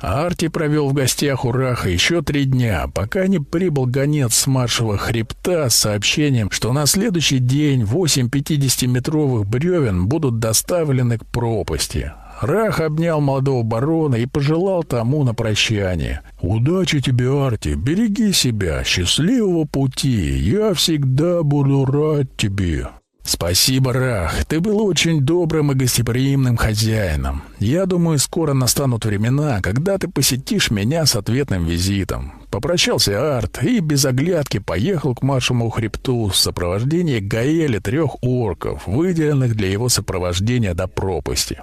Арти провел в гостях у Раха еще три дня, пока не прибыл гонец с маршевого хребта с сообщением, что на следующий день восемь 50-метровых бревен будут доставлены к пропасти. Рах обнял молодого барона и пожелал тому на прощание. «Удачи тебе, Арти, береги себя, счастливого пути, я всегда буду рад тебе». «Спасибо, Рах. Ты был очень добрым и гостеприимным хозяином. Я думаю, скоро настанут времена, когда ты посетишь меня с ответным визитом». Попрощался Арт и без оглядки поехал к маршему хребту в сопровождении Гаэля трех орков, выделенных для его сопровождения до пропасти.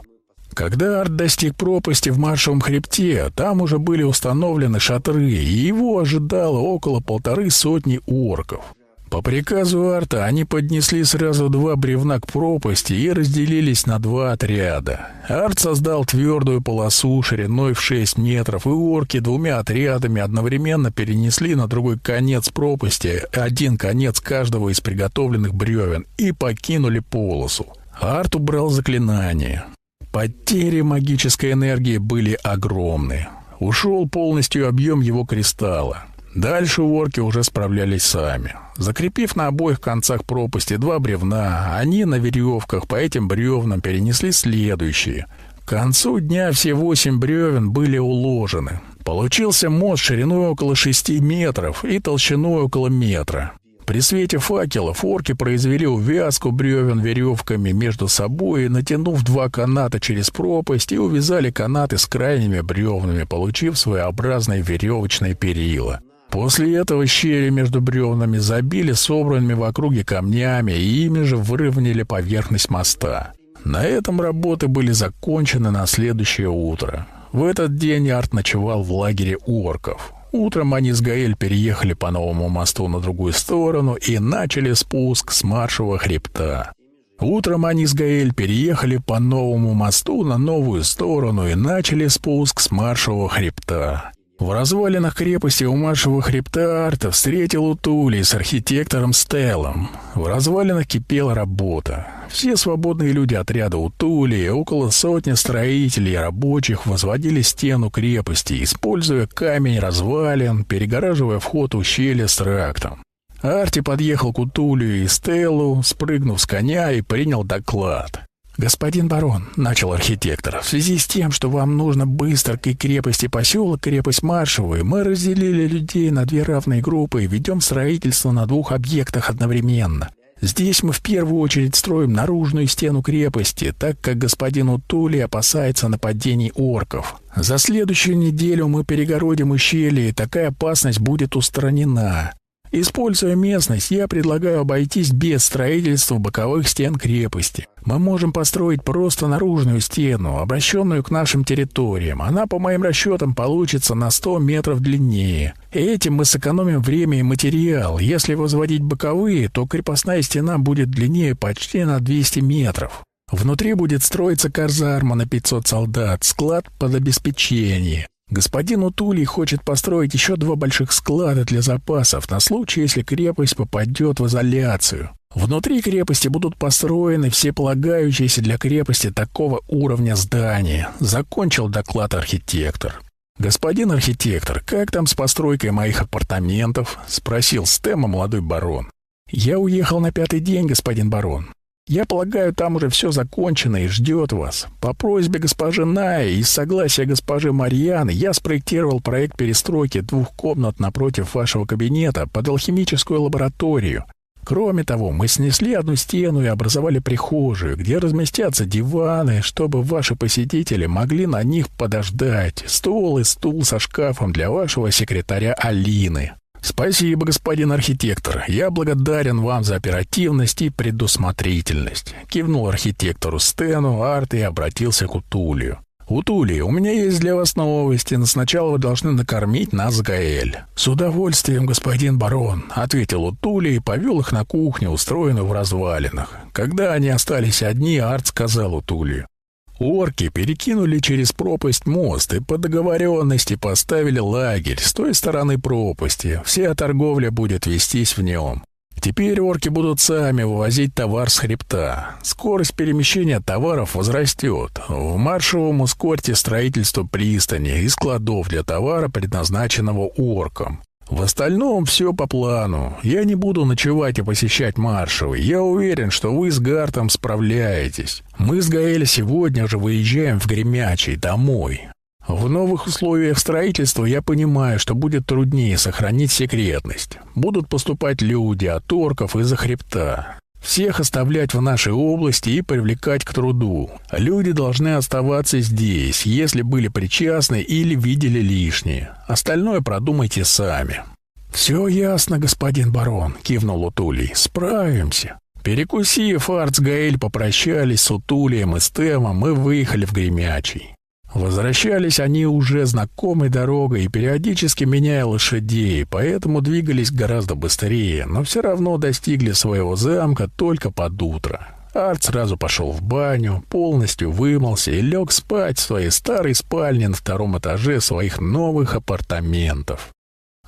Когда Арт достиг пропасти в маршевом хребте, там уже были установлены шатры, и его ожидало около полторы сотни орков. По приказу Арта они поднесли сразу два бревна к пропасти и разделились на два отряда. Арт создал твердую полосу шириной в 6 метров, и орки двумя отрядами одновременно перенесли на другой конец пропасти один конец каждого из приготовленных бревен и покинули полосу. Арт убрал заклинание. Потери магической энергии были огромны. Ушел полностью объем его кристалла. Дальше орки уже справлялись сами. Закрепив на обоих концах пропасти два бревна, они на веревках по этим бревнам перенесли следующие. К концу дня все восемь бревен были уложены. Получился мост шириной около шести метров и толщиной около метра. При свете факелов орки произвели увязку бревен веревками между собой, натянув два каната через пропасть и увязали канаты с крайними бревнами, получив своеобразные веревочные перила. После этого щели между бревнами забили собранными в округе камнями и ими же выровняли поверхность моста. На этом работы были закончены на следующее утро. В этот день Арт ночевал в лагере орков. Утром они с Гаэль переехали по новому мосту на другую сторону и начали спуск с маршевого хребта. Утром они с Гаэль переехали по новому мосту на новую сторону и начали спуск с маршевого хребта. В развалинах крепости у маршевого хребта Арта встретил Утули с архитектором Стеллом. В развалинах кипела работа. Все свободные люди отряда Утули, около сотни строителей и рабочих возводили стену крепости, используя камень развалин, перегораживая вход ущелья с трактом. Арти подъехал к Утулию и Стеллу, спрыгнув с коня и принял доклад. «Господин барон», — начал архитектор, — «в связи с тем, что вам нужно быстро к крепости поселок, крепость Маршевую, мы разделили людей на две равные группы и ведем строительство на двух объектах одновременно. Здесь мы в первую очередь строим наружную стену крепости, так как господин Утули опасается нападений орков. За следующую неделю мы перегородим ущелье, и такая опасность будет устранена. Используя местность, я предлагаю обойтись без строительства боковых стен крепости. Мы можем построить просто наружную стену, обращенную к нашим территориям. Она, по моим расчетам, получится на 100 метров длиннее. Этим мы сэкономим время и материал. Если возводить боковые, то крепостная стена будет длиннее почти на 200 метров. Внутри будет строиться казарма на 500 солдат, склад под обеспечение. Господин Утулий хочет построить еще два больших склада для запасов на случай, если крепость попадет в изоляцию. Внутри крепости будут построены все полагающиеся для крепости такого уровня здания. Закончил доклад архитектор. «Господин архитектор, как там с постройкой моих апартаментов?» — спросил Стема молодой барон. «Я уехал на пятый день, господин барон. Я полагаю, там уже все закончено и ждет вас. По просьбе госпожи Наи и согласия госпожи Марьяны я спроектировал проект перестройки двух комнат напротив вашего кабинета под алхимическую лабораторию. Кроме того, мы снесли одну стену и образовали прихожую, где разместятся диваны, чтобы ваши посетители могли на них подождать, стол и стул со шкафом для вашего секретаря Алины. «Спасибо, господин архитектор. Я благодарен вам за оперативность и предусмотрительность», — кивнул архитектору Стэну Арт и обратился к Утулию. «Утулий, у меня есть для вас новости, но сначала вы должны накормить нас Гаэль». «С удовольствием, господин барон», — ответил Утулий и повел их на кухню, устроенную в развалинах. Когда они остались одни, Арт сказал Утулию. Орки перекинули через пропасть мост и по договоренности поставили лагерь с той стороны пропасти. Вся торговля будет вестись в нем. Теперь орки будут сами вывозить товар с хребта. Скорость перемещения товаров возрастет. В маршевом ускорьте строительство пристани и складов для товара, предназначенного оркам. В остальном все по плану. Я не буду ночевать и посещать маршевы. Я уверен, что вы с Гартом справляетесь. Мы с Гаэль сегодня же выезжаем в Гремячий домой. В новых условиях строительства я понимаю, что будет труднее сохранить секретность. Будут поступать люди от орков из-за хребта. Всех оставлять в нашей области и привлекать к труду. Люди должны оставаться здесь, если были причастны или видели лишнее. Остальное продумайте сами». «Все ясно, господин барон», — кивнул Утулий. «Справимся». Перекусив, Арц Гаэль попрощались с Утулием и Стемом и выехали в Гремячий. Возвращались они уже знакомой дорогой периодически меняя лошадей, поэтому двигались гораздо быстрее, но все равно достигли своего замка только под утро. Арт сразу пошел в баню, полностью вымылся и лег спать в своей старой спальне на втором этаже своих новых апартаментов.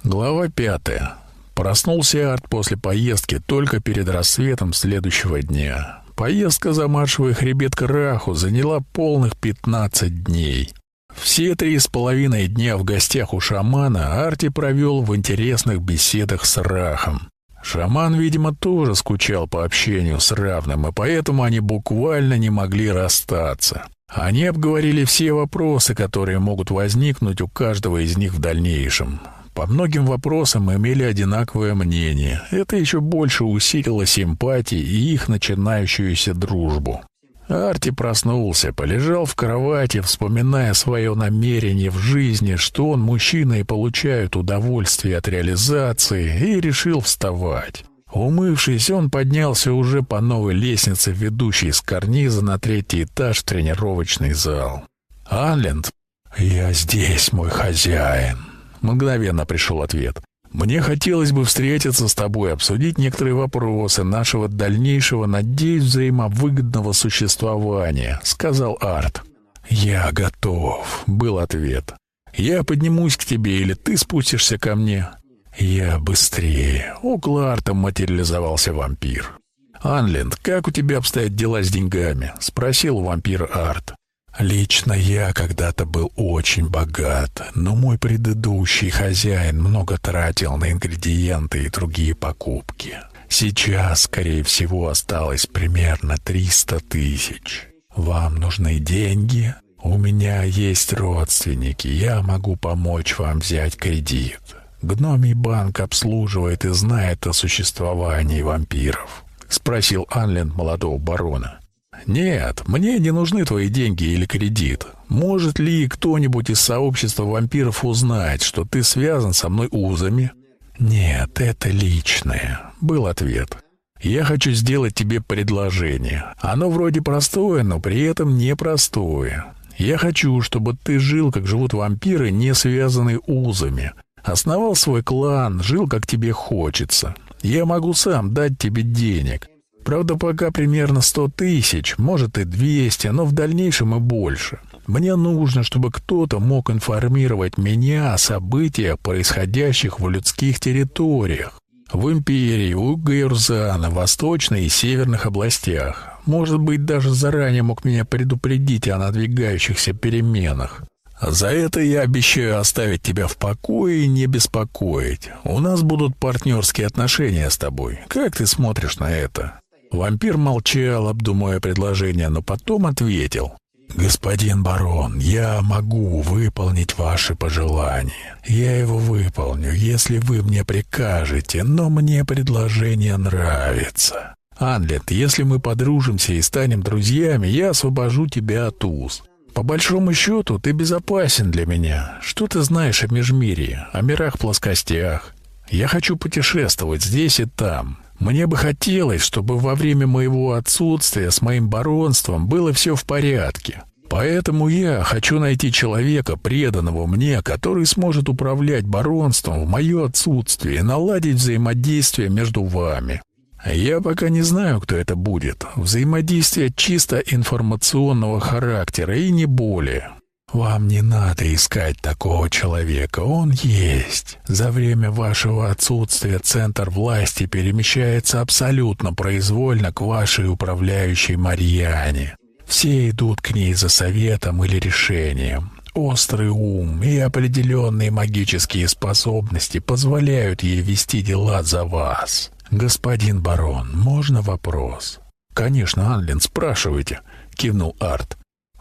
Глава пятая. Проснулся Арт после поездки только перед рассветом следующего дня. Поездка за маршевый хребет к Раху заняла полных 15 дней. Все три с половиной дня в гостях у шамана Арти провел в интересных беседах с Рахом. Шаман, видимо, тоже скучал по общению с равным, и поэтому они буквально не могли расстаться. Они обговорили все вопросы, которые могут возникнуть у каждого из них в дальнейшем. По многим вопросам имели одинаковое мнение. Это еще больше усилило симпатии и их начинающуюся дружбу. Арти проснулся, полежал в кровати, вспоминая свое намерение в жизни, что он мужчина и получает удовольствие от реализации, и решил вставать. Умывшись, он поднялся уже по новой лестнице, ведущей с карниза на третий этаж в тренировочный зал. «Анленд, я здесь, мой хозяин». Мгновенно пришел ответ. «Мне хотелось бы встретиться с тобой, обсудить некоторые вопросы нашего дальнейшего, надеюсь, взаимовыгодного существования», — сказал Арт. «Я готов», — был ответ. «Я поднимусь к тебе, или ты спустишься ко мне?» «Я быстрее». Около Арта материализовался вампир. «Анленд, как у тебя обстоят дела с деньгами?» — спросил вампир Арт. Лично я когда-то был очень богат, но мой предыдущий хозяин много тратил на ингредиенты и другие покупки. Сейчас, скорее всего, осталось примерно 300 тысяч. Вам нужны деньги? У меня есть родственники, я могу помочь вам взять кредит. Гномий банк обслуживает и знает о существовании вампиров. Спросил Анлен молодого барона. «Нет, мне не нужны твои деньги или кредит. Может ли кто-нибудь из сообщества вампиров узнать, что ты связан со мной узами?» «Нет, это личное», — был ответ. «Я хочу сделать тебе предложение. Оно вроде простое, но при этом непростое. Я хочу, чтобы ты жил, как живут вампиры, не связанные узами. Основал свой клан, жил, как тебе хочется. Я могу сам дать тебе денег». Правда, пока примерно сто тысяч, может и двести, но в дальнейшем и больше. Мне нужно, чтобы кто-то мог информировать меня о событиях, происходящих в людских территориях. В империи, у Гайрзана, восточной и северных областях. Может быть, даже заранее мог меня предупредить о надвигающихся переменах. За это я обещаю оставить тебя в покое и не беспокоить. У нас будут партнерские отношения с тобой. Как ты смотришь на это?» Вампир молчал, обдумывая предложение, но потом ответил. «Господин барон, я могу выполнить ваши пожелания. Я его выполню, если вы мне прикажете, но мне предложение нравится. Анлет, если мы подружимся и станем друзьями, я освобожу тебя от уз. По большому счету, ты безопасен для меня. Что ты знаешь о Межмирии, о мирах-плоскостях? Я хочу путешествовать здесь и там. Мне бы хотелось, чтобы во время моего отсутствия с моим баронством было все в порядке. Поэтому я хочу найти человека, преданного мне, который сможет управлять баронством в мое отсутствие и наладить взаимодействие между вами. Я пока не знаю, кто это будет. Взаимодействие чисто информационного характера и не более. Вам не надо искать такого человека, он есть. За время вашего отсутствия центр власти перемещается абсолютно произвольно к вашей управляющей Марьяне. Все идут к ней за советом или решением. Острый ум и определенные магические способности позволяют ей вести дела за вас. Господин барон, можно вопрос? Конечно, Анлин, спрашивайте, кивнул Арт.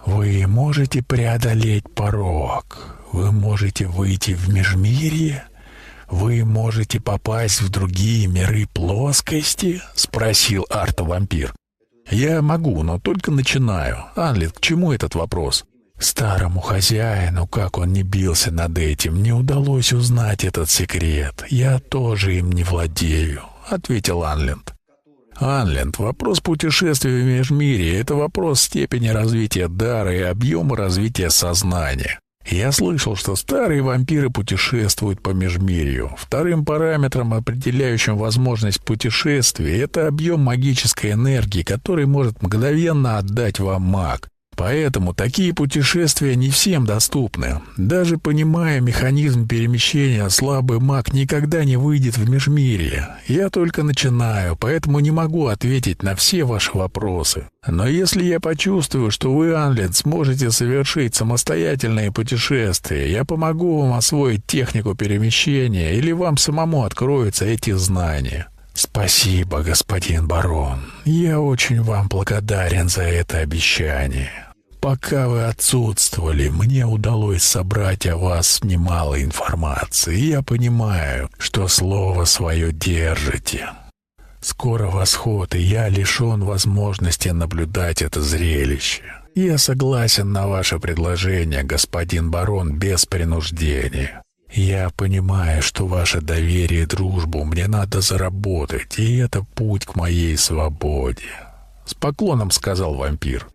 Вы можете преодолеть порог. Вы можете выйти в межмирье. Вы можете попасть в другие миры плоскости? спросил Арт-вампир. Я могу, но только начинаю. Анлин, к чему этот вопрос? Старому хозяину, как он не бился над этим, не удалось узнать этот секрет. Я тоже им не владею, ответил Анленд. Анленд, вопрос путешествия в межмире — это вопрос степени развития дара и объема развития сознания. Я слышал, что старые вампиры путешествуют по межмирью. Вторым параметром, определяющим возможность путешествия, это объем магической энергии, который может мгновенно отдать вам маг. Поэтому такие путешествия не всем доступны. Даже понимая механизм перемещения, слабый маг никогда не выйдет в межмирье. Я только начинаю, поэтому не могу ответить на все ваши вопросы. Но если я почувствую, что вы, Анлет, сможете совершить самостоятельные путешествия, я помогу вам освоить технику перемещения или вам самому откроются эти знания. «Спасибо, господин барон. Я очень вам благодарен за это обещание. Пока вы отсутствовали, мне удалось собрать о вас немало информации, я понимаю, что слово свое держите. Скоро восход, и я лишен возможности наблюдать это зрелище. Я согласен на ваше предложение, господин барон, без принуждения. Я понимаю, что ваше доверие и дружбу мне надо заработать, и это путь к моей свободе. С поклоном сказал вампир.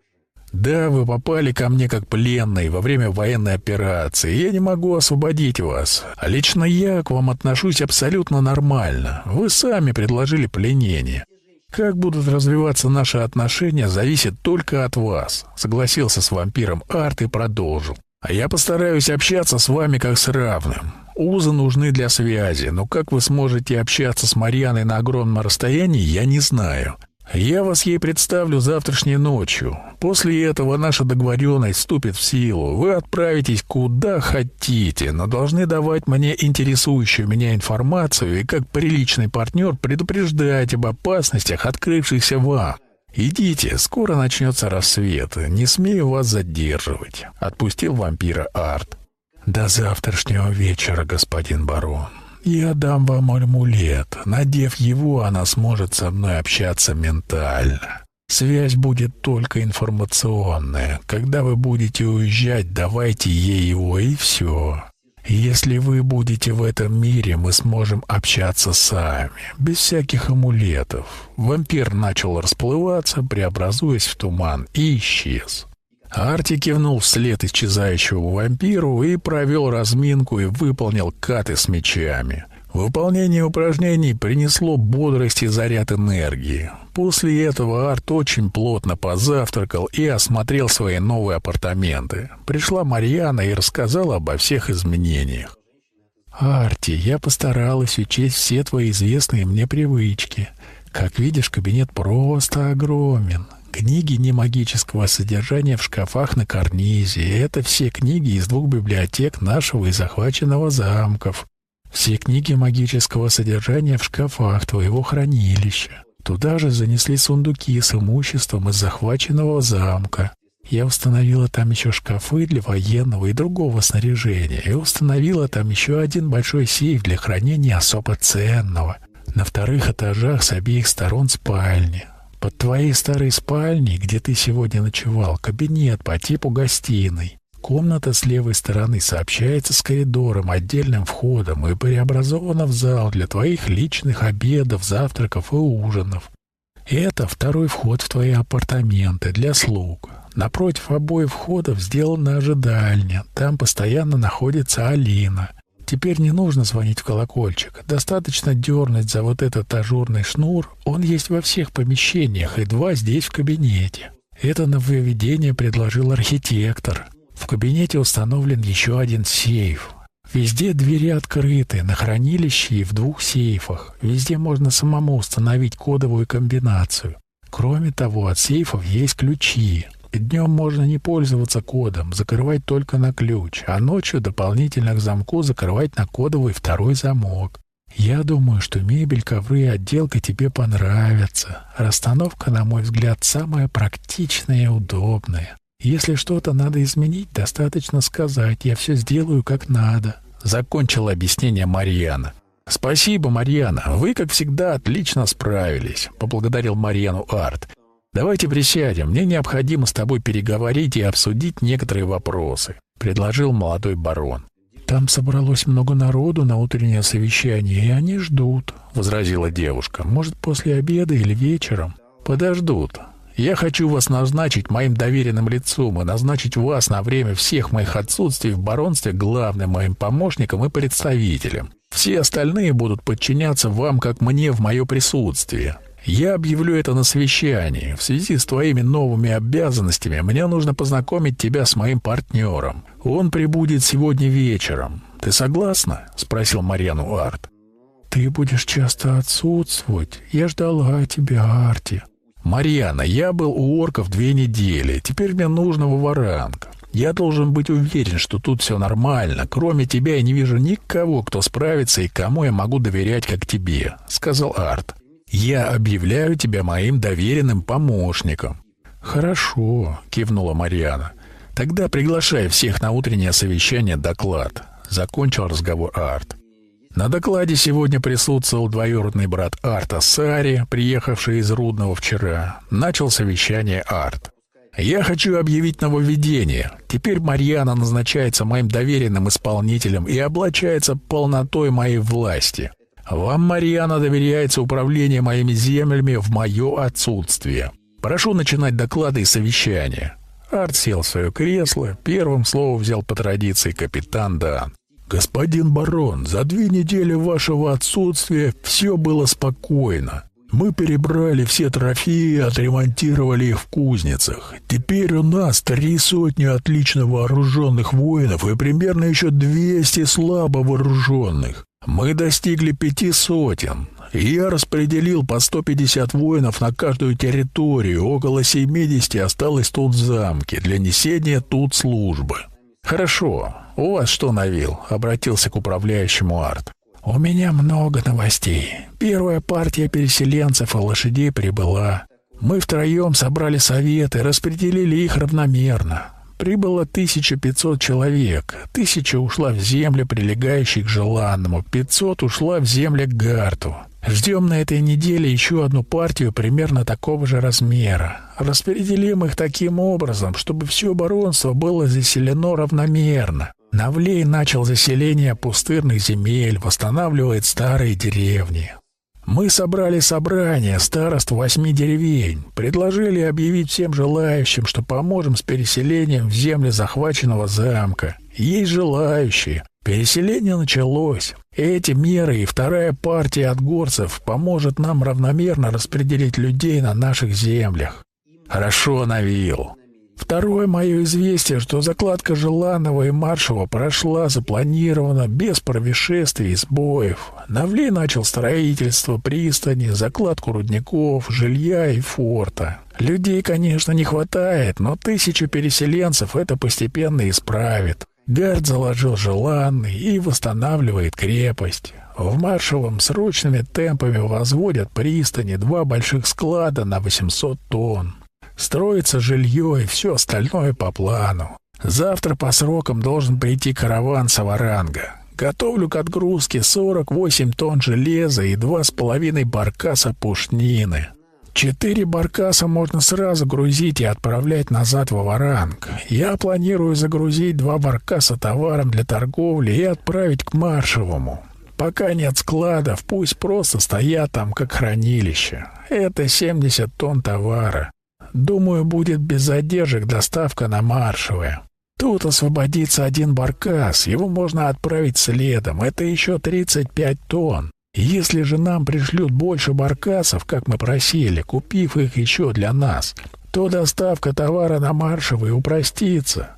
«Да, вы попали ко мне как пленный во время военной операции. Я не могу освободить вас. А лично я к вам отношусь абсолютно нормально. Вы сами предложили пленение. Как будут развиваться наши отношения, зависит только от вас», — согласился с вампиром Арт и продолжил. «А я постараюсь общаться с вами как с равным. Узы нужны для связи, но как вы сможете общаться с Марьяной на огромном расстоянии, я не знаю. Я вас ей представлю завтрашней ночью. После этого наша договоренность вступит в силу. Вы отправитесь куда хотите, но должны давать мне интересующую меня информацию и как приличный партнер предупреждать об опасностях, открывшихся вам. Идите, скоро начнется рассвет. Не смею вас задерживать. Отпустил вампира Арт. До завтрашнего вечера, господин барон. Я дам вам амулет. Надев его, она сможет со мной общаться ментально. Связь будет только информационная. Когда вы будете уезжать, давайте ей его и все. Если вы будете в этом мире, мы сможем общаться сами, без всяких амулетов. Вампир начал расплываться, преобразуясь в туман, и исчез. Арти кивнул вслед исчезающему вампиру и провел разминку и выполнил каты с мечами. Выполнение упражнений принесло бодрость и заряд энергии. После этого Арт очень плотно позавтракал и осмотрел свои новые апартаменты. Пришла Марьяна и рассказала обо всех изменениях. «Арти, я постаралась учесть все твои известные мне привычки. Как видишь, кабинет просто огромен. Книги не магического содержания в шкафах на карнизе. Это все книги из двух библиотек нашего и захваченного замков. Все книги магического содержания в шкафах твоего хранилища. Туда же занесли сундуки с имуществом из захваченного замка. Я установила там еще шкафы для военного и другого снаряжения и установила там еще один большой сейф для хранения особо ценного. На вторых этажах с обеих сторон спальни. Под твоей старой спальней, где ты сегодня ночевал, кабинет по типу гостиной. Комната с левой стороны сообщается с коридором, отдельным входом и преобразована в зал для твоих личных обедов, завтраков и ужинов. Это второй вход в твои апартаменты для слуг. Напротив обоих входов сделана ожидальня. Там постоянно находится Алина. Теперь не нужно звонить в колокольчик. Достаточно дернуть за вот этот ажурный шнур. Он есть во всех помещениях и два здесь в кабинете. Это нововведение предложил архитектор. В кабинете установлен еще один сейф. Везде двери открыты, на хранилище и в двух сейфах. Везде можно самому установить кодовую комбинацию. Кроме того, от сейфов есть ключи. Днем можно не пользоваться кодом, закрывать только на ключ, а ночью дополнительно к замку закрывать на кодовый второй замок. Я думаю, что мебель, ковры и отделка тебе понравятся. Расстановка, на мой взгляд, самая практичная и удобная. Если что-то надо изменить, достаточно сказать. Я все сделаю как надо. Закончила объяснение Марьяна. «Спасибо, Марьяна. Вы, как всегда, отлично справились», — поблагодарил Марьяну Арт. «Давайте присядем. Мне необходимо с тобой переговорить и обсудить некоторые вопросы», — предложил молодой барон. «Там собралось много народу на утреннее совещание, и они ждут», — возразила девушка. «Может, после обеда или вечером?» «Подождут. Я хочу вас назначить моим доверенным лицом и назначить вас на время всех моих отсутствий в баронстве главным моим помощником и представителем. Все остальные будут подчиняться вам, как мне в мое присутствие. Я объявлю это на совещании. В связи с твоими новыми обязанностями мне нужно познакомить тебя с моим партнером. Он прибудет сегодня вечером. Ты согласна?» — спросил Марьяну Арт. «Ты будешь часто отсутствовать. Я ждала тебя, Арти». «Марьяна, я был у орков две недели. Теперь мне нужно в Варанг. Я должен быть уверен, что тут все нормально. Кроме тебя я не вижу никого, кто справится и кому я могу доверять, как тебе», — сказал Арт. Я объявляю тебя моим доверенным помощником. Хорошо, кивнула Марьяна. Тогда приглашай всех на утреннее совещание доклад. Закончил разговор Арт. На докладе сегодня присутствовал двоюродный брат Арта Сари, приехавший из Рудного вчера. Начал совещание Арт. Я хочу объявить нововведение. Теперь Марьяна назначается моим доверенным исполнителем и облачается полнотой моей власти. Вам, Марьяна, доверяется управление моими землями в мое отсутствие. Прошу начинать доклады и совещания». Арт сел в свое кресло, первым словом взял по традиции капитан Дан. «Господин барон, за две недели вашего отсутствия все было спокойно. Мы перебрали все трофеи и отремонтировали их в кузницах. Теперь у нас три сотни отлично вооруженных воинов и примерно еще двести слабо вооруженных. Мы достигли пяти сотен. Я распределил по 150 воинов на каждую территорию, около 70 осталось тут в замке для несения тут службы. Хорошо. У вас что, Навил? обратился к управляющему Арт. У меня много новостей. Первая партия переселенцев и лошадей прибыла. Мы втроем собрали советы, распределили их равномерно. Прибыло 1500 человек. Тысяча ушла в земли, прилегающие к желанному. 500 ушла в земли к Гарту. Ждем на этой неделе еще одну партию примерно такого же размера. Распределим их таким образом, чтобы все баронство было заселено равномерно. Навлей начал заселение пустырных земель, восстанавливает старые деревни. Мы собрали собрание старост восьми деревень, предложили объявить всем желающим, что поможем с переселением в земли захваченного замка. Есть желающие. Переселение началось. Эти меры и вторая партия от горцев поможет нам равномерно распределить людей на наших землях. Хорошо, Навил. Второе мое известие, что закладка Желанова и Маршева прошла запланированно, без происшествий и сбоев. Навли начал строительство пристани, закладку рудников, жилья и форта. Людей, конечно, не хватает, но тысячу переселенцев это постепенно исправит. Гард заложил Желанный и восстанавливает крепость. В Маршевом срочными темпами возводят пристани, два больших склада на 800 тонн. Строится жилье и все остальное по плану. Завтра по срокам должен прийти караван Саваранга. Готовлю к отгрузке 48 тонн железа и два с половиной баркаса пушнины. Четыре баркаса можно сразу грузить и отправлять назад в Аваранг. Я планирую загрузить два баркаса товаром для торговли и отправить к Маршевому. Пока нет складов, пусть просто стоят там как хранилище. Это 70 тонн товара. Думаю, будет без задержек доставка на Маршевое. Тут освободится один баркас, его можно отправить следом. Это еще 35 тонн. Если же нам пришлют больше баркасов, как мы просили, купив их еще для нас, то доставка товара на Маршевый упростится.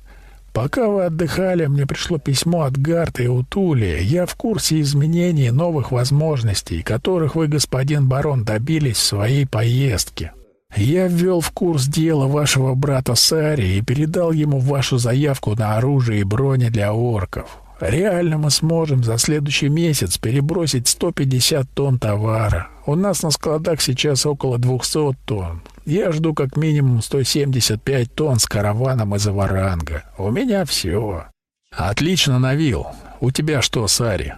Пока вы отдыхали, мне пришло письмо от Гарта и Утули. Я в курсе изменений новых возможностей, которых вы, господин барон, добились в своей поездке. Я ввел в курс дела вашего брата Сари и передал ему вашу заявку на оружие и брони для орков. Реально мы сможем за следующий месяц перебросить 150 тонн товара. У нас на складах сейчас около 200 тонн. Я жду как минимум 175 тонн с караваном из Аваранга. У меня все. Отлично, Навил. У тебя что, Сари?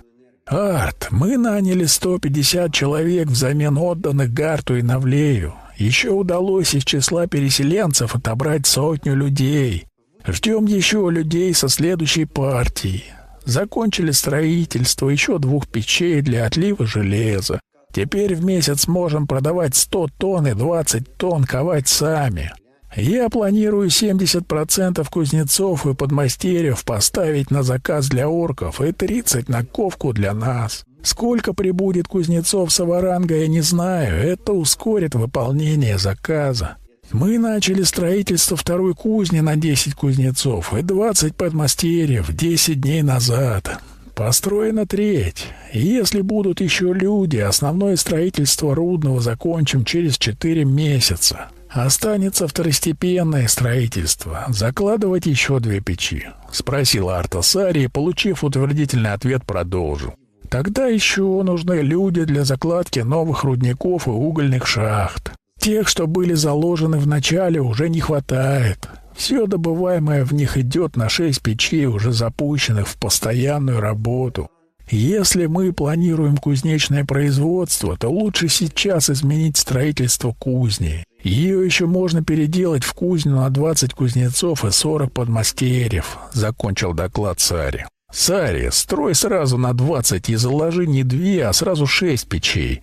Арт, мы наняли 150 человек взамен отданных Гарту и Навлею. Еще удалось из числа переселенцев отобрать сотню людей. Ждем еще людей со следующей партией. Закончили строительство еще двух печей для отлива железа. Теперь в месяц можем продавать 100 тонн и 20 тонн ковать сами. Я планирую 70% кузнецов и подмастерьев поставить на заказ для орков и 30 на ковку для нас. Сколько прибудет кузнецов с Аваранга, я не знаю. Это ускорит выполнение заказа. Мы начали строительство второй кузни на 10 кузнецов и 20 подмастерьев 10 дней назад. Построена треть. Если будут еще люди, основное строительство Рудного закончим через 4 месяца. Останется второстепенное строительство. Закладывать еще две печи. Спросил Арта Сари и, получив утвердительный ответ, продолжил. Тогда еще нужны люди для закладки новых рудников и угольных шахт. Тех, что были заложены в начале, уже не хватает. Все добываемое в них идет на шесть печей, уже запущенных в постоянную работу. Если мы планируем кузнечное производство, то лучше сейчас изменить строительство кузни. Ее еще можно переделать в кузню на 20 кузнецов и 40 подмастерьев, закончил доклад Сари. Сари, строй сразу на 20 и заложи не две, а сразу шесть печей.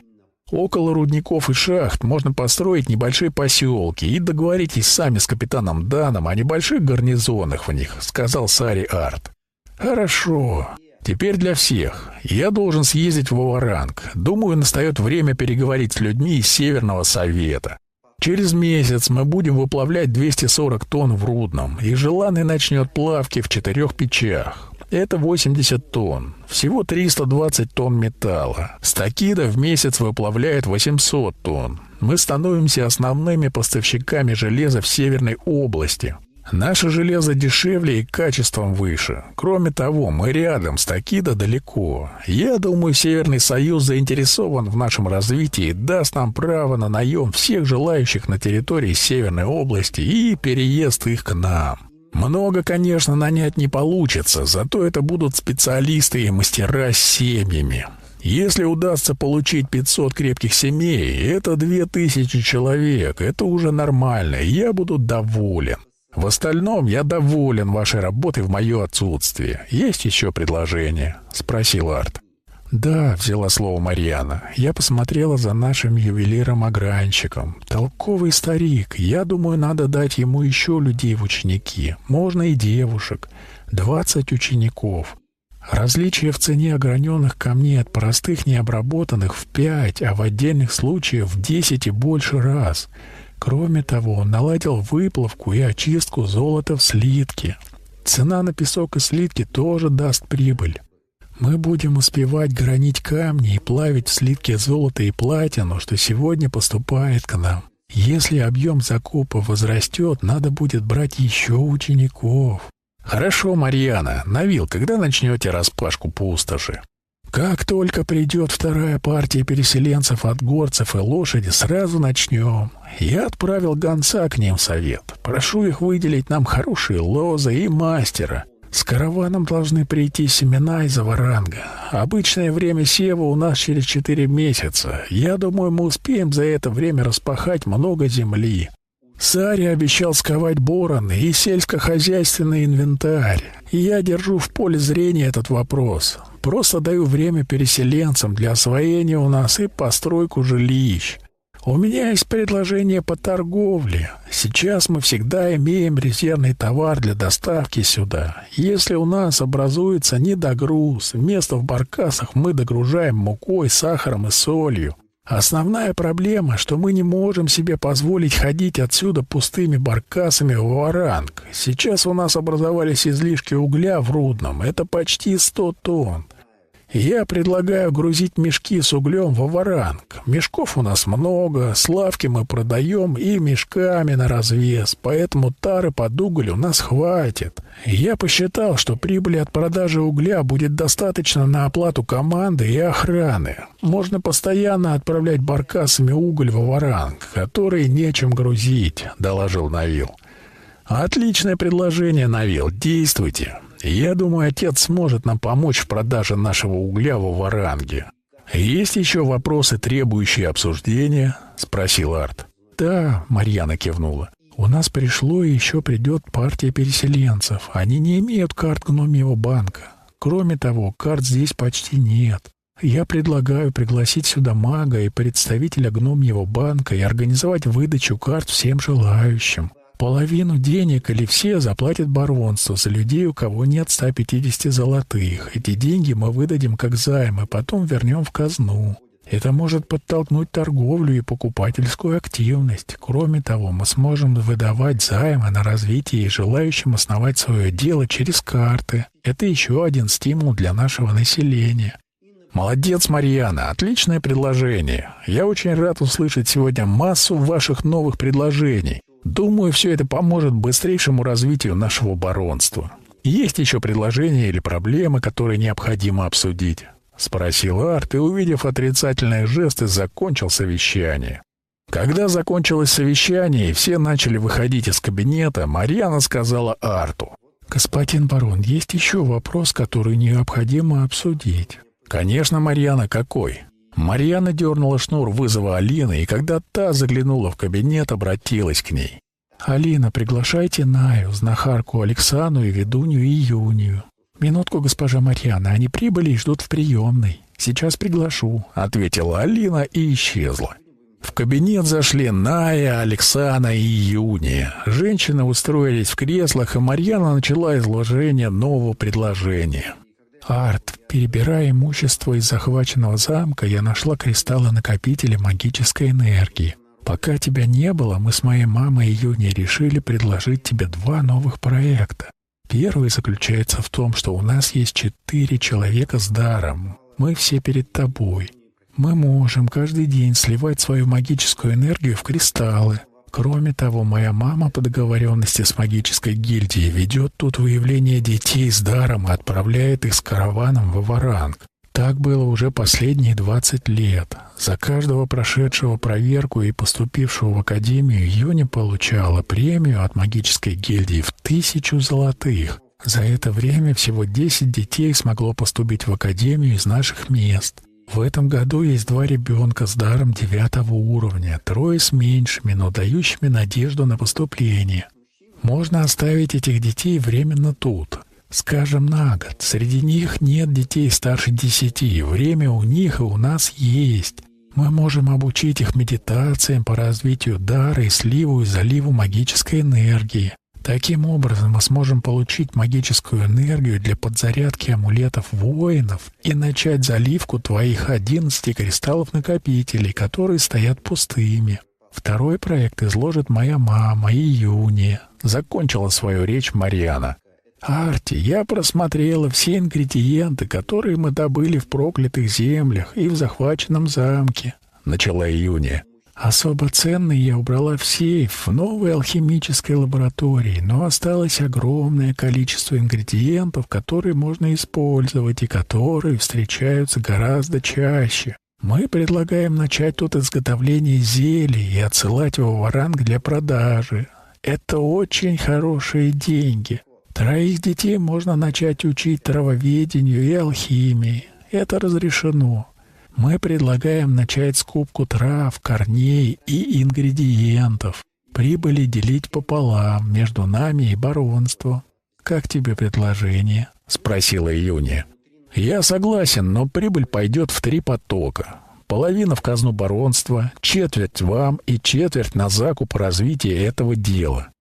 Около рудников и шахт можно построить небольшие поселки и договоритесь сами с капитаном Даном о небольших гарнизонах в них, сказал Сари Арт. Хорошо. Теперь для всех. Я должен съездить в Аваранг. Думаю, настает время переговорить с людьми из Северного Совета. Через месяц мы будем выплавлять 240 тонн в Рудном, и Желанный начнет плавки в четырех печах. Это 80 тонн. Всего 320 тонн металла. Стакида в месяц выплавляет 800 тонн. Мы становимся основными поставщиками железа в Северной области. Наше железо дешевле и качеством выше. Кроме того, мы рядом, Стакида далеко. Я думаю, Северный Союз заинтересован в нашем развитии и даст нам право на наем всех желающих на территории Северной области и переезд их к нам. Много, конечно, нанять не получится, зато это будут специалисты и мастера с семьями. Если удастся получить 500 крепких семей, это 2000 человек, это уже нормально, и я буду доволен. В остальном я доволен вашей работой в мое отсутствие. Есть еще предложение?» — спросил Арт. «Да», — взяла слово Марьяна. «Я посмотрела за нашим ювелиром-огранщиком. Толковый старик. Я думаю, надо дать ему еще людей в ученики. Можно и девушек. Двадцать учеников. Различие в цене ограненных камней от простых необработанных в пять, а в отдельных случаях в десять и больше раз. Кроме того, он наладил выплавку и очистку золота в слитке. Цена на песок и слитки тоже даст прибыль». Мы будем успевать гранить камни и плавить в слитке золота и платину, что сегодня поступает к нам. Если объем закупа возрастет, надо будет брать еще учеников. Хорошо, Марьяна. Навил, когда начнете распашку пустоши? Как только придет вторая партия переселенцев от горцев и лошади, сразу начнем. Я отправил гонца к ним в совет. Прошу их выделить нам хорошие лозы и мастера. С караваном должны прийти семена из Аваранга. Обычное время сева у нас через четыре месяца. Я думаю, мы успеем за это время распахать много земли. Сари обещал сковать бороны и сельскохозяйственный инвентарь. И я держу в поле зрения этот вопрос. Просто даю время переселенцам для освоения у нас и постройку жилищ. У меня есть предложение по торговле. Сейчас мы всегда имеем резервный товар для доставки сюда. Если у нас образуется недогруз, вместо в баркасах мы догружаем мукой, сахаром и солью. Основная проблема, что мы не можем себе позволить ходить отсюда пустыми баркасами в Варанг. Сейчас у нас образовались излишки угля в Рудном. Это почти 100 тонн. Я предлагаю грузить мешки с углем в Варанг. Мешков у нас много, славки мы продаем и мешками на развес, поэтому тары под уголь у нас хватит. Я посчитал, что прибыли от продажи угля будет достаточно на оплату команды и охраны. Можно постоянно отправлять баркасами уголь в Варанг, который нечем грузить, доложил Навил. Отличное предложение, Навил, действуйте. Я думаю, отец сможет нам помочь в продаже нашего угля в Варанге. Есть еще вопросы, требующие обсуждения? спросил Арт. Да, Марьяна кивнула. У нас пришло и еще придет партия переселенцев. Они не имеют карт гномьего банка. Кроме того, карт здесь почти нет. Я предлагаю пригласить сюда мага и представителя гномьего банка и организовать выдачу карт всем желающим. Половину денег или все заплатит баронство за людей, у кого нет 150 золотых. Эти деньги мы выдадим как займ, и потом вернем в казну. Это может подтолкнуть торговлю и покупательскую активность. Кроме того, мы сможем выдавать займы на развитие и желающим основать свое дело через карты. Это еще один стимул для нашего населения. Молодец, Марьяна, отличное предложение. Я очень рад услышать сегодня массу ваших новых предложений. Думаю, все это поможет быстрейшему развитию нашего баронства. Есть еще предложения или проблемы, которые необходимо обсудить?» — спросил Арт и, увидев отрицательные жесты, закончил совещание. Когда закончилось совещание и все начали выходить из кабинета, Марьяна сказала Арту. «Господин барон, есть еще вопрос, который необходимо обсудить». «Конечно, Марьяна, какой?» Марьяна дернула шнур вызова Алины, и когда та заглянула в кабинет, обратилась к ней. «Алина, приглашайте Наю, знахарку Александру и ведунью Июнию». «Минутку, госпожа Марьяна, они прибыли и ждут в приемной. Сейчас приглашу», — ответила Алина и исчезла. В кабинет зашли Ная, Александра и Юния. Женщины устроились в креслах, и Марьяна начала изложение нового предложения. Арт, перебирая имущество из захваченного замка, я нашла кристаллы-накопители магической энергии. Пока тебя не было, мы с моей мамой и Юни решили предложить тебе два новых проекта. Первый заключается в том, что у нас есть четыре человека с даром. Мы все перед тобой. Мы можем каждый день сливать свою магическую энергию в кристаллы. Кроме того, моя мама по договоренности с магической гильдией ведет тут выявление детей с даром и отправляет их с караваном в Варанг. Так было уже последние 20 лет. За каждого прошедшего проверку и поступившего в академию Юни получала премию от магической гильдии в тысячу золотых. За это время всего 10 детей смогло поступить в академию из наших мест. В этом году есть два ребенка с даром девятого уровня, трое с меньшими, но дающими надежду на поступление. Можно оставить этих детей временно тут, скажем, на год. Среди них нет детей старше десяти, время у них и у нас есть. Мы можем обучить их медитациям по развитию дара и сливу и заливу магической энергии. Таким образом мы сможем получить магическую энергию для подзарядки амулетов воинов и начать заливку твоих 11 кристаллов-накопителей, которые стоят пустыми. Второй проект изложит моя мама Июния. Закончила свою речь Марьяна. «Арти, я просмотрела все ингредиенты, которые мы добыли в проклятых землях и в захваченном замке», — начала Июния. Особо ценный я убрала в сейф в новой алхимической лаборатории, но осталось огромное количество ингредиентов, которые можно использовать и которые встречаются гораздо чаще. Мы предлагаем начать тут изготовление зелий и отсылать его в Оранг для продажи. Это очень хорошие деньги. Троих детей можно начать учить травоведению и алхимии. Это разрешено мы предлагаем начать скупку трав, корней и ингредиентов. Прибыли делить пополам между нами и баронством. Как тебе предложение? спросила Июня. Я согласен, но прибыль пойдет в три потока. Половина в казну баронства, четверть вам и четверть на закуп развития этого дела.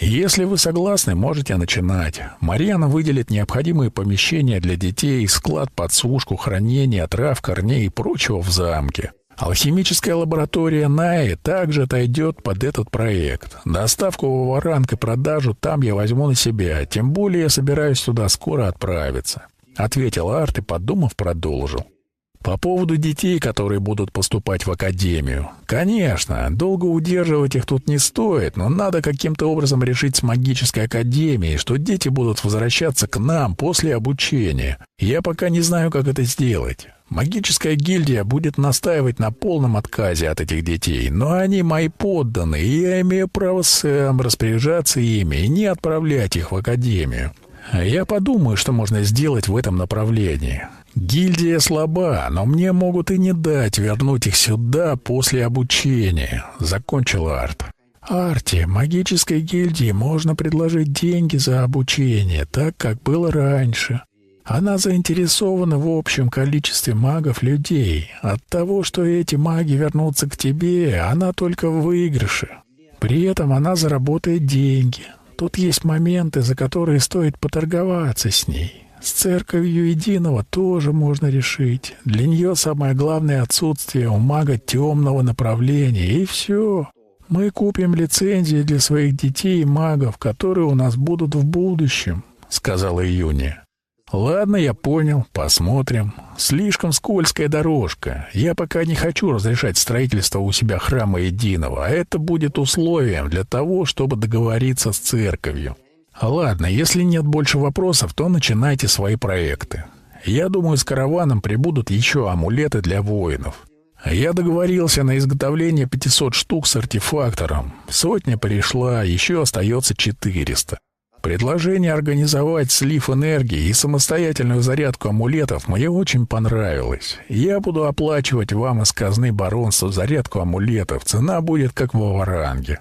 Если вы согласны, можете начинать. Марьяна выделит необходимые помещения для детей, склад, подсушку, хранение, трав, корней и прочего в замке. Алхимическая лаборатория НАИ также отойдет под этот проект. Доставку Варанг и продажу там я возьму на себя, тем более я собираюсь туда скоро отправиться. Ответил Арт и, подумав, продолжил. По поводу детей, которые будут поступать в академию. Конечно, долго удерживать их тут не стоит, но надо каким-то образом решить с магической академией, что дети будут возвращаться к нам после обучения. Я пока не знаю, как это сделать. Магическая гильдия будет настаивать на полном отказе от этих детей, но они мои подданные, и я имею право сам распоряжаться ими и не отправлять их в академию. Я подумаю, что можно сделать в этом направлении. Гильдия слаба, но мне могут и не дать вернуть их сюда после обучения, закончил Арт. Арти, магической гильдии можно предложить деньги за обучение, так как было раньше. Она заинтересована в общем количестве магов-людей. От того, что эти маги вернутся к тебе, она только в выигрыше. При этом она заработает деньги. Тут есть моменты, за которые стоит поторговаться с ней. С церковью единого тоже можно решить. Для нее самое главное отсутствие у мага темного направления, и все. Мы купим лицензии для своих детей и магов, которые у нас будут в будущем, сказала Июня. Ладно, я понял, посмотрим. Слишком скользкая дорожка. Я пока не хочу разрешать строительство у себя храма единого, а это будет условием для того, чтобы договориться с церковью. Ладно, если нет больше вопросов, то начинайте свои проекты. Я думаю, с караваном прибудут еще амулеты для воинов. Я договорился на изготовление 500 штук с артефактором. Сотня пришла, еще остается 400. Предложение организовать слив энергии и самостоятельную зарядку амулетов мне очень понравилось. Я буду оплачивать вам из казны баронства зарядку амулетов. Цена будет как в Варанге.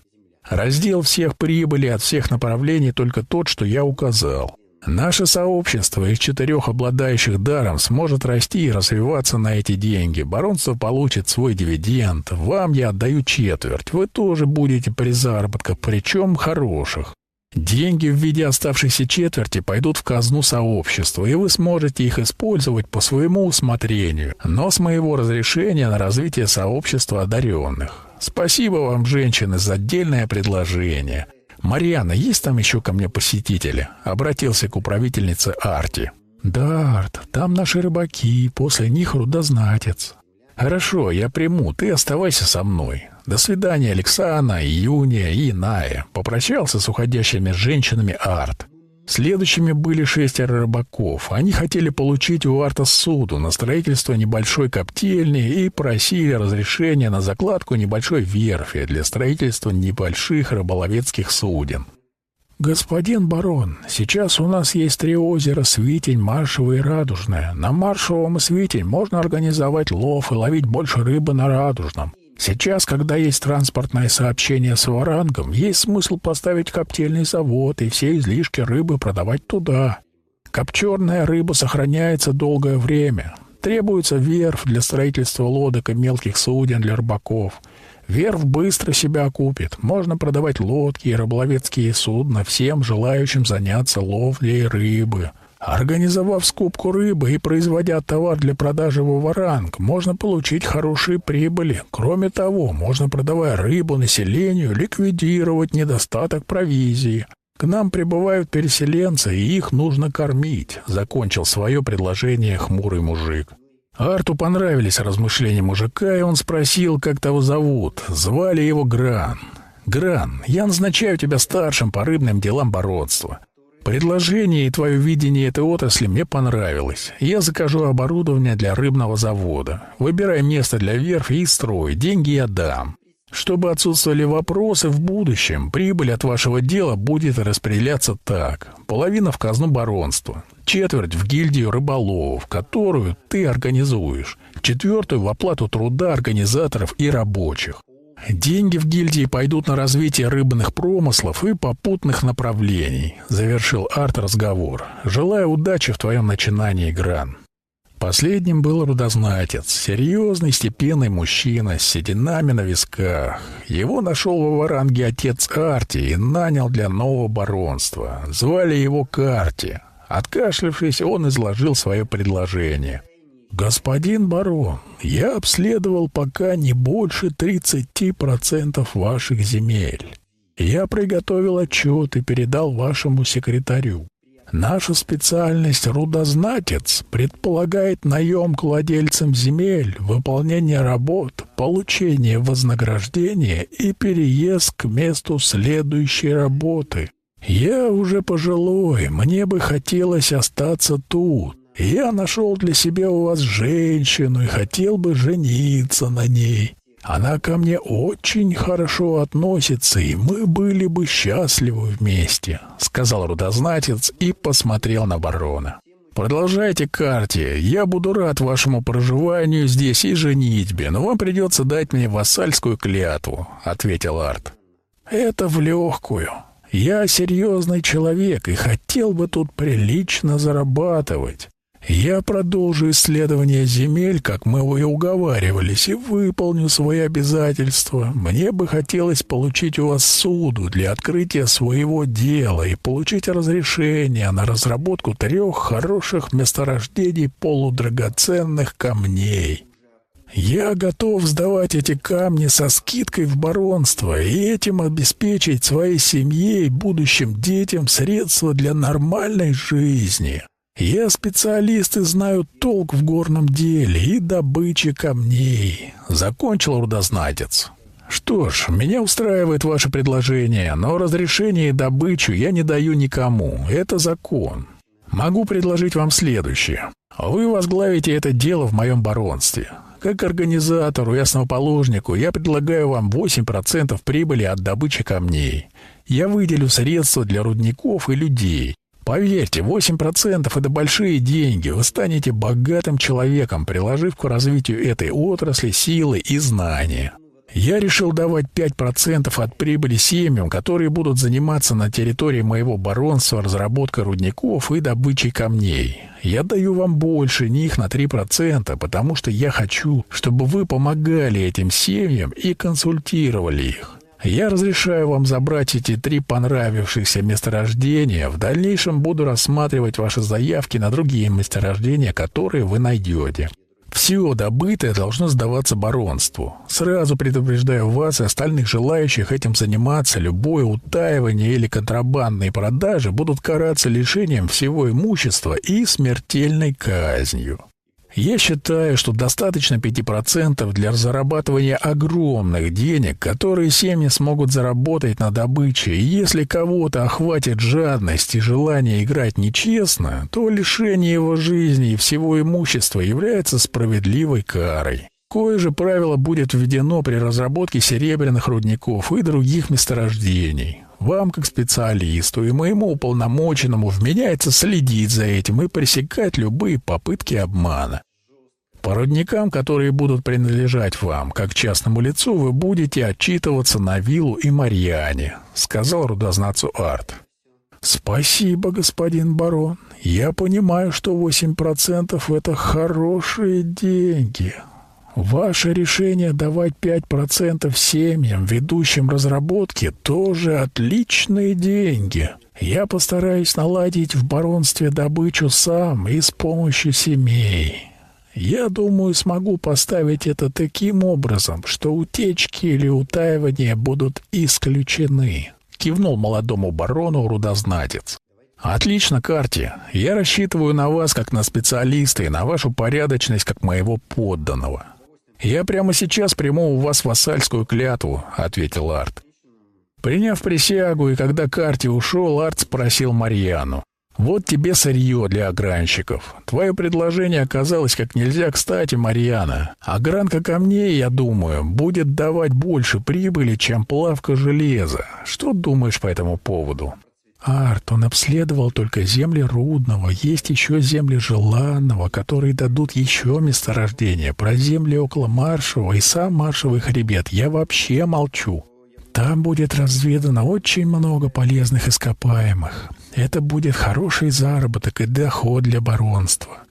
Раздел всех прибыли от всех направлений только тот, что я указал. Наше сообщество из четырех обладающих даром сможет расти и развиваться на эти деньги. Баронство получит свой дивиденд. Вам я отдаю четверть. Вы тоже будете при заработках, причем хороших. Деньги в виде оставшейся четверти пойдут в казну сообщества, и вы сможете их использовать по своему усмотрению, но с моего разрешения на развитие сообщества одаренных. Спасибо вам, женщины, за отдельное предложение. Марьяна, есть там еще ко мне посетители? Обратился к управительнице Арти. Да, Арт, там наши рыбаки, после них рудознатец. Хорошо, я приму, ты оставайся со мной. До свидания, Александра, Июня и Ная. Попрощался с уходящими женщинами Арт. Следующими были шестеро рыбаков. Они хотели получить у Арта суду на строительство небольшой коптильни и просили разрешения на закладку небольшой верфи для строительства небольших рыболовецких суден. «Господин барон, сейчас у нас есть три озера Свитень, Маршево и Радужное. На Маршевом и Свитень можно организовать лов и ловить больше рыбы на Радужном. Сейчас, когда есть транспортное сообщение с Варангом, есть смысл поставить коптильный завод и все излишки рыбы продавать туда. Копченая рыба сохраняется долгое время. Требуется верфь для строительства лодок и мелких суден для рыбаков. Верфь быстро себя окупит. Можно продавать лодки и рыболовецкие судна всем желающим заняться ловлей рыбы. Организовав скупку рыбы и производя товар для продажи в Варанг, можно получить хорошие прибыли. Кроме того, можно, продавая рыбу населению, ликвидировать недостаток провизии. К нам прибывают переселенцы, и их нужно кормить, закончил свое предложение хмурый мужик. Арту понравились размышления мужика, и он спросил, как того зовут. Звали его Гран. Гран, я назначаю тебя старшим по рыбным делам бородства. Предложение и твое видение этой отрасли мне понравилось. Я закажу оборудование для рыбного завода. Выбирай место для верфи и строй. Деньги я дам. Чтобы отсутствовали вопросы в будущем, прибыль от вашего дела будет распределяться так. Половина в казну баронства, четверть в гильдию рыболовов, которую ты организуешь, четвертую в оплату труда организаторов и рабочих. Деньги в гильдии пойдут на развитие рыбных промыслов и попутных направлений, завершил Арт разговор. Желаю удачи в твоем начинании, Гран. Последним был рудознатец, серьезный степенный мужчина с сединами на висках. Его нашел в Варанге отец Арти и нанял для нового баронства. Звали его Карти. Откашлявшись, он изложил свое предложение — «Господин барон, я обследовал пока не больше 30% ваших земель. Я приготовил отчет и передал вашему секретарю. Наша специальность «рудознатец» предполагает наем к владельцам земель, выполнение работ, получение вознаграждения и переезд к месту следующей работы. Я уже пожилой, мне бы хотелось остаться тут. Я нашел для себя у вас женщину и хотел бы жениться на ней. Она ко мне очень хорошо относится, и мы были бы счастливы вместе», — сказал рудознатец и посмотрел на барона. «Продолжайте карте. Я буду рад вашему проживанию здесь и женитьбе, но вам придется дать мне вассальскую клятву», — ответил Арт. «Это в легкую. Я серьезный человек и хотел бы тут прилично зарабатывать. Я продолжу исследование земель, как мы и уговаривались, и выполню свои обязательства. Мне бы хотелось получить у вас суду для открытия своего дела и получить разрешение на разработку трех хороших месторождений полудрагоценных камней. Я готов сдавать эти камни со скидкой в баронство и этим обеспечить своей семье и будущим детям средства для нормальной жизни. Я специалист и знаю толк в горном деле и добыче камней. Закончил рудознатец. Что ж, меня устраивает ваше предложение, но разрешение и добычу я не даю никому. Это закон. Могу предложить вам следующее. Вы возглавите это дело в моем баронстве. Как организатору и основоположнику я предлагаю вам 8% прибыли от добычи камней. Я выделю средства для рудников и людей. Поверьте, 8% — это большие деньги. Вы станете богатым человеком, приложив к развитию этой отрасли силы и знания. Я решил давать 5% от прибыли семьям, которые будут заниматься на территории моего баронства разработкой рудников и добычей камней. Я даю вам больше них на 3%, потому что я хочу, чтобы вы помогали этим семьям и консультировали их. Я разрешаю вам забрать эти три понравившихся месторождения. В дальнейшем буду рассматривать ваши заявки на другие месторождения, которые вы найдете. Все добытое должно сдаваться баронству. Сразу предупреждаю вас и остальных желающих этим заниматься, любое утаивание или контрабандные продажи будут караться лишением всего имущества и смертельной казнью. Я считаю, что достаточно 5% для зарабатывания огромных денег, которые семьи смогут заработать на добыче, и если кого-то охватит жадность и желание играть нечестно, то лишение его жизни и всего имущества является справедливой карой. Кое же правило будет введено при разработке серебряных рудников и других месторождений. Вам, как специалисту и моему уполномоченному, вменяется следить за этим и пресекать любые попытки обмана. По рудникам, которые будут принадлежать вам, как частному лицу, вы будете отчитываться на Виллу и Марьяне», — сказал рудознацу Арт. «Спасибо, господин барон. Я понимаю, что восемь процентов — это хорошие деньги. Ваше решение давать пять процентов семьям, ведущим разработки, тоже отличные деньги. Я постараюсь наладить в баронстве добычу сам и с помощью семей». Я думаю, смогу поставить это таким образом, что утечки или утаивания будут исключены. Кивнул молодому барону рудознатец. Отлично, Карти. Я рассчитываю на вас как на специалиста и на вашу порядочность как моего подданного. Я прямо сейчас приму у вас вассальскую клятву, ответил Арт. Приняв присягу и когда Карти ушел, Арт спросил Марьяну. Вот тебе сырье для огранщиков. Твое предложение оказалось как нельзя кстати, Марьяна. Огранка камней, я думаю, будет давать больше прибыли, чем плавка железа. Что думаешь по этому поводу? Арт, он обследовал только земли Рудного, есть еще земли Желанного, которые дадут еще месторождения. Про земли около Маршева и сам Маршевый хребет я вообще молчу. Там будет разведано очень много полезных ископаемых. Это будет хороший заработок и доход для баронства.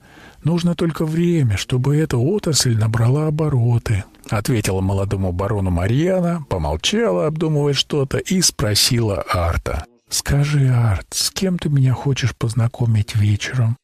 Нужно только время, чтобы эта отрасль набрала обороты, ответила молодому барону Марьяна, помолчала, обдумывая что-то, и спросила Арта. «Скажи, Арт, с кем ты меня хочешь познакомить вечером?»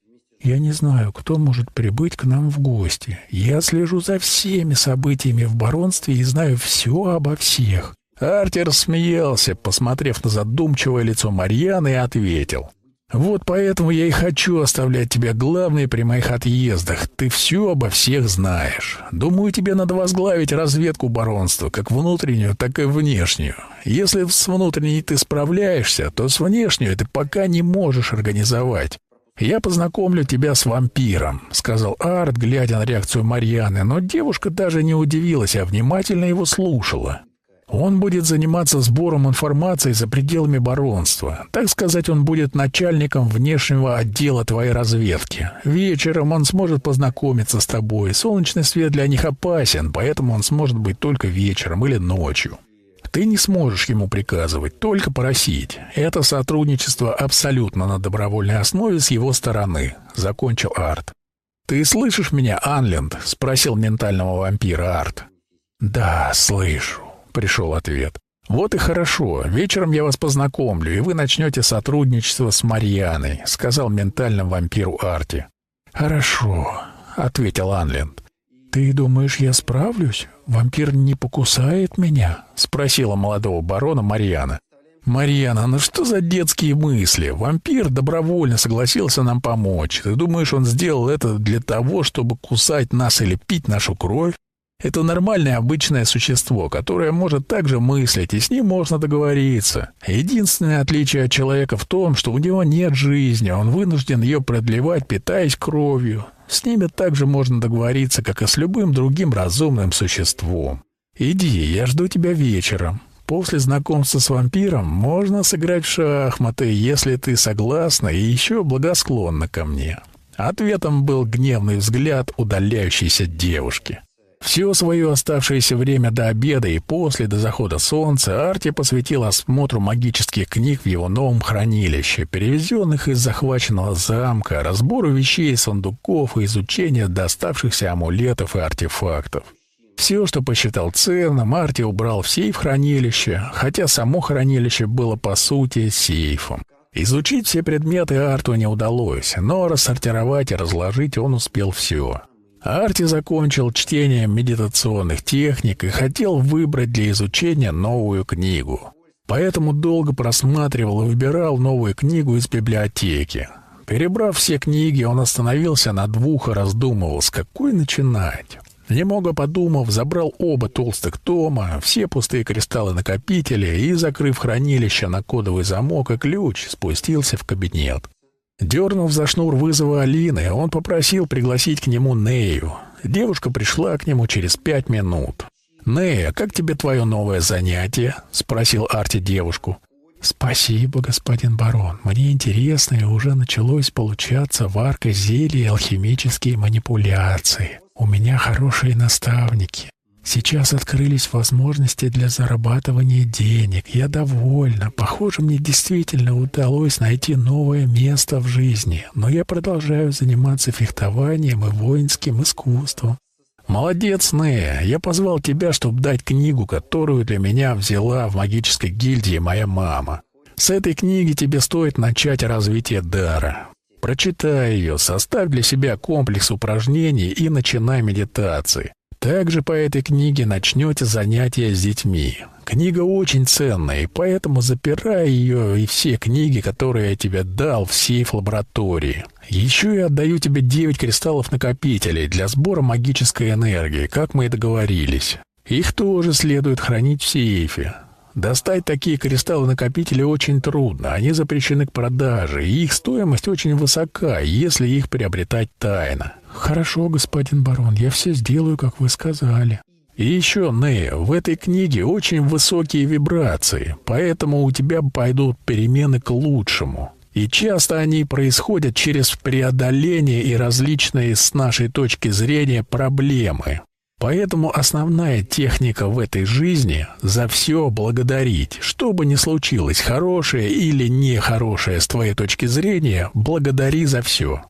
Я не знаю, кто может прибыть к нам в гости. Я слежу за всеми событиями в баронстве и знаю все обо всех». Артер смеялся, посмотрев на задумчивое лицо Марьяны, и ответил. «Вот поэтому я и хочу оставлять тебя главной при моих отъездах. Ты все обо всех знаешь. Думаю, тебе надо возглавить разведку баронства, как внутреннюю, так и внешнюю. Если с внутренней ты справляешься, то с внешней ты пока не можешь организовать. «Я познакомлю тебя с вампиром», — сказал Арт, глядя на реакцию Марьяны, но девушка даже не удивилась, а внимательно его слушала. Он будет заниматься сбором информации за пределами баронства. Так сказать, он будет начальником внешнего отдела твоей разведки. Вечером он сможет познакомиться с тобой. Солнечный свет для них опасен, поэтому он сможет быть только вечером или ночью. Ты не сможешь ему приказывать, только просить. Это сотрудничество абсолютно на добровольной основе с его стороны, закончил Арт. Ты слышишь меня, Анленд? спросил ментального вампира Арт. Да, слышу. — пришел ответ. «Вот и хорошо. Вечером я вас познакомлю, и вы начнете сотрудничество с Марьяной», — сказал ментальным вампиру Арти. «Хорошо», — ответил Анленд. «Ты думаешь, я справлюсь? Вампир не покусает меня?» — спросила молодого барона Марьяна. «Марьяна, ну что за детские мысли? Вампир добровольно согласился нам помочь. Ты думаешь, он сделал это для того, чтобы кусать нас или пить нашу кровь? Это нормальное обычное существо, которое может также мыслить, и с ним можно договориться. Единственное отличие от человека в том, что у него нет жизни, он вынужден ее продлевать, питаясь кровью. С ними также можно договориться, как и с любым другим разумным существом. Иди, я жду тебя вечером. После знакомства с вампиром можно сыграть в шахматы, если ты согласна и еще благосклонна ко мне. Ответом был гневный взгляд удаляющейся девушки. Все свое оставшееся время до обеда и после, до захода солнца, Арти посвятил осмотру магических книг в его новом хранилище, перевезенных из захваченного замка, разбору вещей, сундуков и изучению доставшихся амулетов и артефактов. Все, что посчитал ценным, Арти убрал в сейф хранилища, хотя само хранилище было по сути сейфом. Изучить все предметы Арту не удалось, но рассортировать и разложить он успел все. Арти закончил чтение медитационных техник и хотел выбрать для изучения новую книгу. Поэтому долго просматривал и выбирал новую книгу из библиотеки. Перебрав все книги, он остановился на двух и раздумывал, с какой начинать. Немного подумав, забрал оба толстых тома, все пустые кристаллы накопителя и, закрыв хранилище на кодовый замок и ключ, спустился в кабинет. Дернув за шнур вызова Алины, он попросил пригласить к нему Нею. Девушка пришла к нему через пять минут. «Нея, как тебе твое новое занятие?» — спросил Арти девушку. «Спасибо, господин барон. Мне интересно, и уже началось получаться варка зелья и алхимические манипуляции. У меня хорошие наставники. Сейчас открылись возможности для зарабатывания денег. Я довольна. Похоже, мне действительно удалось найти новое место в жизни. Но я продолжаю заниматься фехтованием и воинским искусством. Молодец, Нея. Я позвал тебя, чтобы дать книгу, которую для меня взяла в магической гильдии моя мама. С этой книги тебе стоит начать развитие дара. Прочитай ее, составь для себя комплекс упражнений и начинай медитации. Также по этой книге начнете занятия с детьми. Книга очень ценная, и поэтому запирай ее и все книги, которые я тебе дал, в сейф лаборатории. Еще я отдаю тебе девять кристаллов-накопителей для сбора магической энергии, как мы и договорились. Их тоже следует хранить в сейфе. Достать такие кристаллы-накопители очень трудно, они запрещены к продаже, и их стоимость очень высока, если их приобретать тайно. Хорошо, господин барон, я все сделаю, как вы сказали. И еще, Нея, в этой книге очень высокие вибрации, поэтому у тебя пойдут перемены к лучшему. И часто они происходят через преодоление и различные с нашей точки зрения проблемы. Поэтому основная техника в этой жизни — за все благодарить. Что бы ни случилось, хорошее или нехорошее с твоей точки зрения, благодари за все.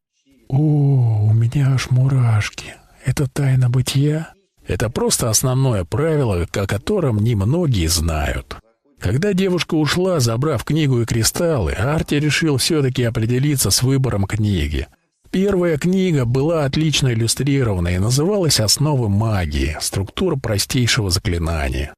О, у меня аж мурашки. Это тайна бытия? Это просто основное правило, о котором немногие знают. Когда девушка ушла, забрав книгу и кристаллы, Арти решил все-таки определиться с выбором книги — Первая книга была отлично иллюстрирована и называлась «Основы магии. Структура простейшего заклинания».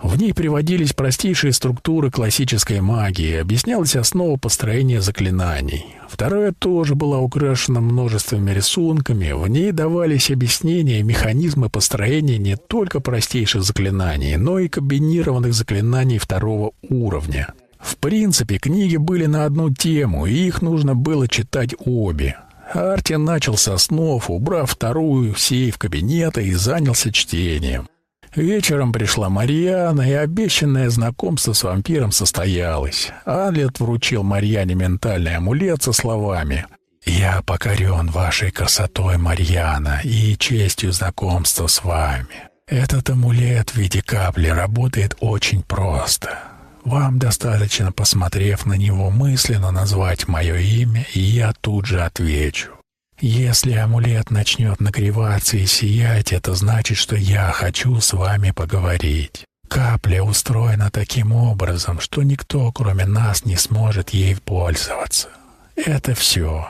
В ней приводились простейшие структуры классической магии, объяснялась основа построения заклинаний. Вторая тоже была украшена множествами рисунками, в ней давались объяснения и механизмы построения не только простейших заклинаний, но и комбинированных заклинаний второго уровня. В принципе, книги были на одну тему, и их нужно было читать обе. Арти начал с основ, убрав вторую в сейф кабинета и занялся чтением. Вечером пришла Марьяна, и обещанное знакомство с вампиром состоялось. Алет вручил Марьяне ментальный амулет со словами «Я покорен вашей красотой, Марьяна, и честью знакомства с вами. Этот амулет в виде капли работает очень просто. Вам достаточно, посмотрев на него мысленно, назвать мое имя, и я тут же отвечу. Если амулет начнет нагреваться и сиять, это значит, что я хочу с вами поговорить. Капля устроена таким образом, что никто, кроме нас, не сможет ей пользоваться. Это все.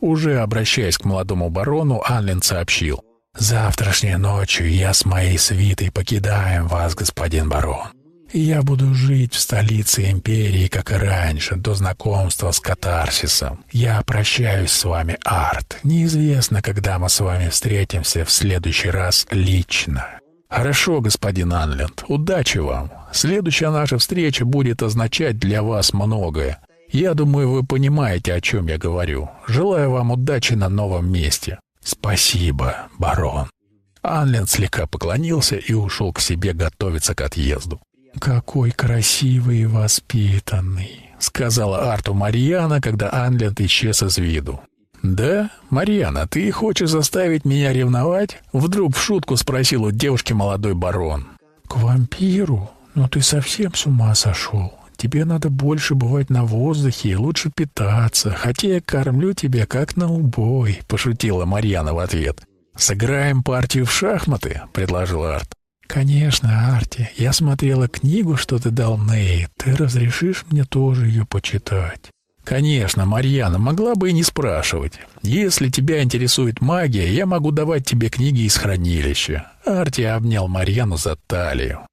Уже обращаясь к молодому барону, Анлин сообщил. «Завтрашней ночью я с моей свитой покидаем вас, господин барон и я буду жить в столице империи, как и раньше, до знакомства с катарсисом. Я прощаюсь с вами, Арт. Неизвестно, когда мы с вами встретимся в следующий раз лично. Хорошо, господин Анленд, удачи вам. Следующая наша встреча будет означать для вас многое. Я думаю, вы понимаете, о чем я говорю. Желаю вам удачи на новом месте. Спасибо, барон. Анленд слегка поклонился и ушел к себе готовиться к отъезду. «Какой красивый и воспитанный», — сказала Арту Марьяна, когда Анлет исчез из виду. «Да, Марьяна, ты хочешь заставить меня ревновать?» Вдруг в шутку спросил у девушки молодой барон. «К вампиру? Но ты совсем с ума сошел. Тебе надо больше бывать на воздухе и лучше питаться, хотя я кормлю тебя как на убой», — пошутила Марьяна в ответ. «Сыграем партию в шахматы?» — предложил Арт. «Конечно, Арти. Я смотрела книгу, что ты дал Ней. Ты разрешишь мне тоже ее почитать?» «Конечно, Марьяна, могла бы и не спрашивать. Если тебя интересует магия, я могу давать тебе книги из хранилища». Арти обнял Марьяну за талию.